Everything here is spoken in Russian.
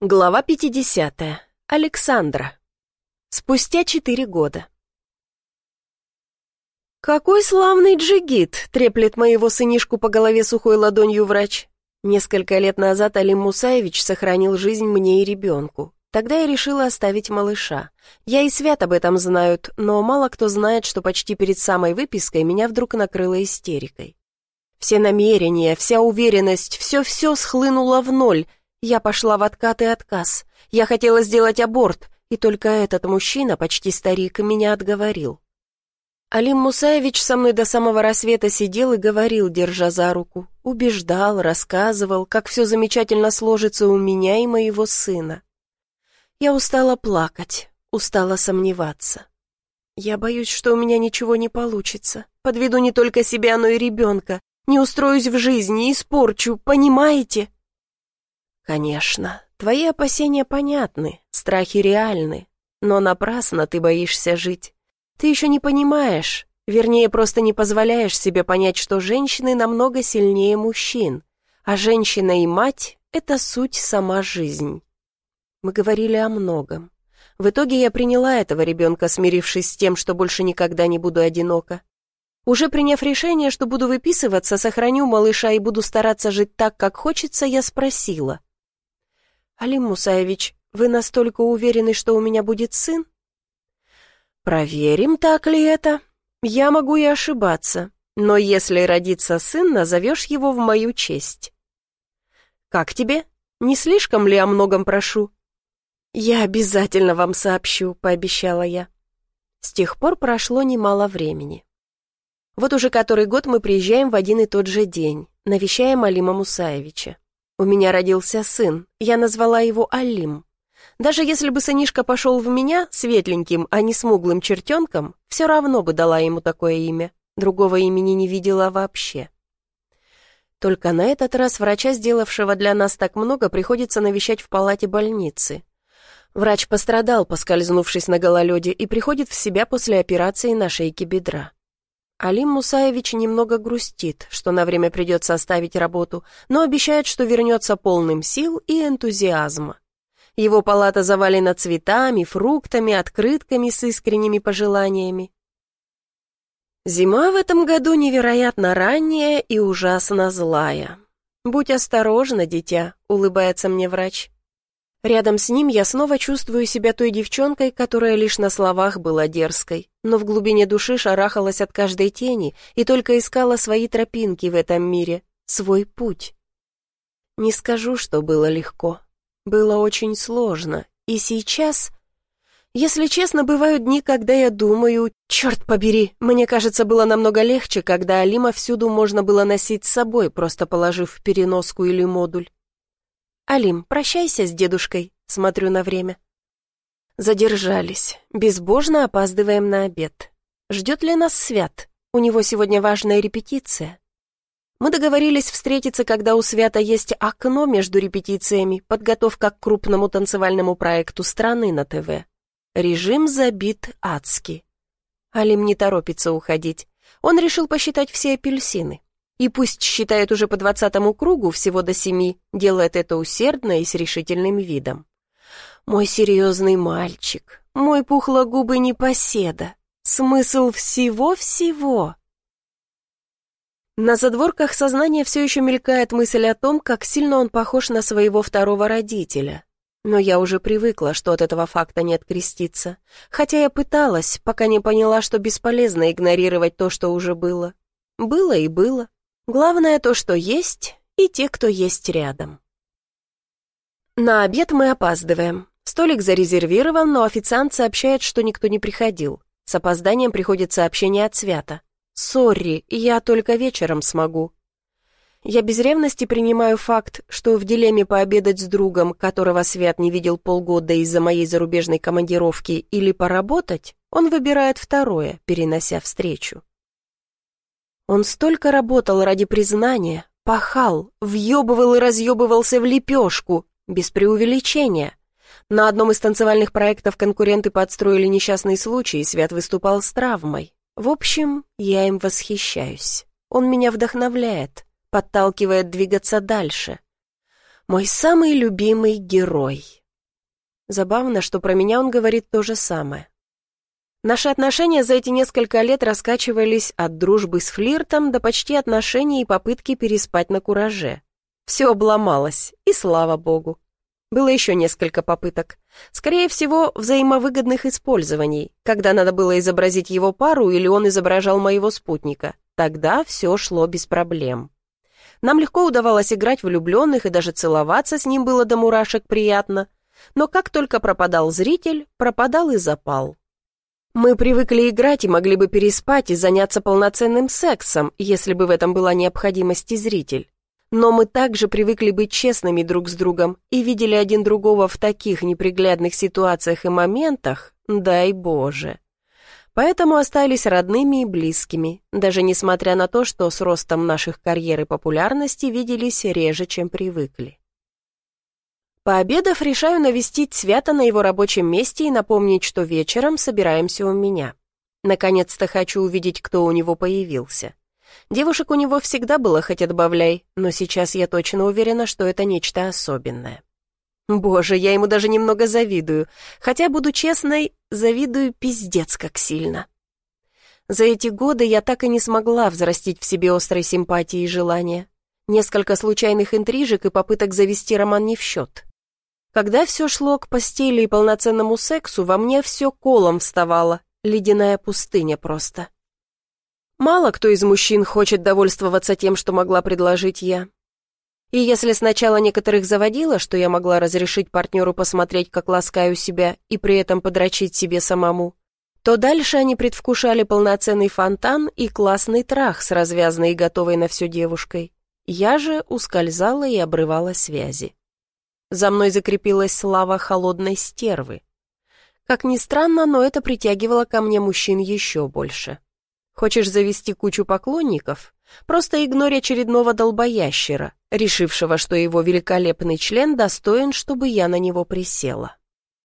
Глава 50. Александра. Спустя четыре года. «Какой славный джигит!» — треплет моего сынишку по голове сухой ладонью врач. Несколько лет назад Алим Мусаевич сохранил жизнь мне и ребенку. Тогда я решила оставить малыша. Я и Свят об этом знают, но мало кто знает, что почти перед самой выпиской меня вдруг накрыло истерикой. Все намерения, вся уверенность, все-все схлынуло в ноль — я пошла в откат и отказ. Я хотела сделать аборт, и только этот мужчина, почти старик, меня отговорил. Алим Мусаевич со мной до самого рассвета сидел и говорил, держа за руку. Убеждал, рассказывал, как все замечательно сложится у меня и моего сына. Я устала плакать, устала сомневаться. Я боюсь, что у меня ничего не получится. Подведу не только себя, но и ребенка. Не устроюсь в жизни, испорчу, понимаете? «Конечно, твои опасения понятны, страхи реальны, но напрасно ты боишься жить. Ты еще не понимаешь, вернее, просто не позволяешь себе понять, что женщины намного сильнее мужчин, а женщина и мать — это суть сама жизнь». Мы говорили о многом. В итоге я приняла этого ребенка, смирившись с тем, что больше никогда не буду одинока. Уже приняв решение, что буду выписываться, сохраню малыша и буду стараться жить так, как хочется, я спросила. «Алим Мусаевич, вы настолько уверены, что у меня будет сын?» «Проверим, так ли это. Я могу и ошибаться, но если родится сын, назовешь его в мою честь». «Как тебе? Не слишком ли о многом прошу?» «Я обязательно вам сообщу», — пообещала я. С тех пор прошло немало времени. Вот уже который год мы приезжаем в один и тот же день, навещаем Алима Мусаевича. У меня родился сын, я назвала его Алим. Даже если бы сынишка пошел в меня светленьким, а не смуглым чертенком, все равно бы дала ему такое имя. Другого имени не видела вообще. Только на этот раз врача, сделавшего для нас так много, приходится навещать в палате больницы. Врач пострадал, поскользнувшись на гололеде, и приходит в себя после операции на шейке бедра. Алим Мусаевич немного грустит, что на время придется оставить работу, но обещает, что вернется полным сил и энтузиазма. Его палата завалена цветами, фруктами, открытками с искренними пожеланиями. Зима в этом году невероятно ранняя и ужасно злая. «Будь осторожна, дитя», — улыбается мне врач. Рядом с ним я снова чувствую себя той девчонкой, которая лишь на словах была дерзкой, но в глубине души шарахалась от каждой тени и только искала свои тропинки в этом мире, свой путь. Не скажу, что было легко. Было очень сложно. И сейчас... Если честно, бывают дни, когда я думаю, черт побери, мне кажется, было намного легче, когда Алима всюду можно было носить с собой, просто положив в переноску или модуль. «Алим, прощайся с дедушкой», — смотрю на время. Задержались. Безбожно опаздываем на обед. Ждет ли нас Свят? У него сегодня важная репетиция. Мы договорились встретиться, когда у Свята есть окно между репетициями, подготовка к крупному танцевальному проекту страны на ТВ. Режим забит адски. Алим не торопится уходить. Он решил посчитать все апельсины. И пусть считает уже по двадцатому кругу, всего до семи, делает это усердно и с решительным видом. Мой серьезный мальчик, мой пухлогубый непоседа, смысл всего-всего. На задворках сознания все еще мелькает мысль о том, как сильно он похож на своего второго родителя. Но я уже привыкла, что от этого факта не откреститься. Хотя я пыталась, пока не поняла, что бесполезно игнорировать то, что уже было. Было и было. Главное то, что есть, и те, кто есть рядом. На обед мы опаздываем. Столик зарезервирован, но официант сообщает, что никто не приходил. С опозданием приходит сообщение от Свята. «Сорри, я только вечером смогу». Я без ревности принимаю факт, что в дилемме пообедать с другом, которого Свят не видел полгода из-за моей зарубежной командировки, или поработать, он выбирает второе, перенося встречу. Он столько работал ради признания, пахал, въебывал и разъебывался в лепешку, без преувеличения. На одном из танцевальных проектов конкуренты подстроили несчастный случай, и Свят выступал с травмой. В общем, я им восхищаюсь. Он меня вдохновляет, подталкивает двигаться дальше. Мой самый любимый герой. Забавно, что про меня он говорит то же самое. Наши отношения за эти несколько лет раскачивались от дружбы с флиртом до почти отношений и попытки переспать на кураже. Все обломалось, и слава богу. Было еще несколько попыток. Скорее всего, взаимовыгодных использований, когда надо было изобразить его пару или он изображал моего спутника. Тогда все шло без проблем. Нам легко удавалось играть влюбленных, и даже целоваться с ним было до мурашек приятно. Но как только пропадал зритель, пропадал и запал. Мы привыкли играть и могли бы переспать и заняться полноценным сексом, если бы в этом была необходимость и зритель. Но мы также привыкли быть честными друг с другом и видели один другого в таких неприглядных ситуациях и моментах, дай Боже. Поэтому остались родными и близкими, даже несмотря на то, что с ростом наших карьер и популярности виделись реже, чем привыкли. Пообедав, решаю навестить Свята на его рабочем месте и напомнить, что вечером собираемся у меня. Наконец-то хочу увидеть, кто у него появился. Девушек у него всегда было хоть отбавляй, но сейчас я точно уверена, что это нечто особенное. Боже, я ему даже немного завидую, хотя, буду честной, завидую пиздец как сильно. За эти годы я так и не смогла взрастить в себе острой симпатии и желания. Несколько случайных интрижек и попыток завести роман не в счет. Когда все шло к постели и полноценному сексу, во мне все колом вставало, ледяная пустыня просто. Мало кто из мужчин хочет довольствоваться тем, что могла предложить я. И если сначала некоторых заводило, что я могла разрешить партнеру посмотреть, как ласкаю себя, и при этом подрочить себе самому, то дальше они предвкушали полноценный фонтан и классный трах с развязанной и готовой на все девушкой. Я же ускользала и обрывала связи. За мной закрепилась слава холодной стервы. Как ни странно, но это притягивало ко мне мужчин еще больше. Хочешь завести кучу поклонников? Просто игнорь очередного долбоящера, решившего, что его великолепный член достоин, чтобы я на него присела.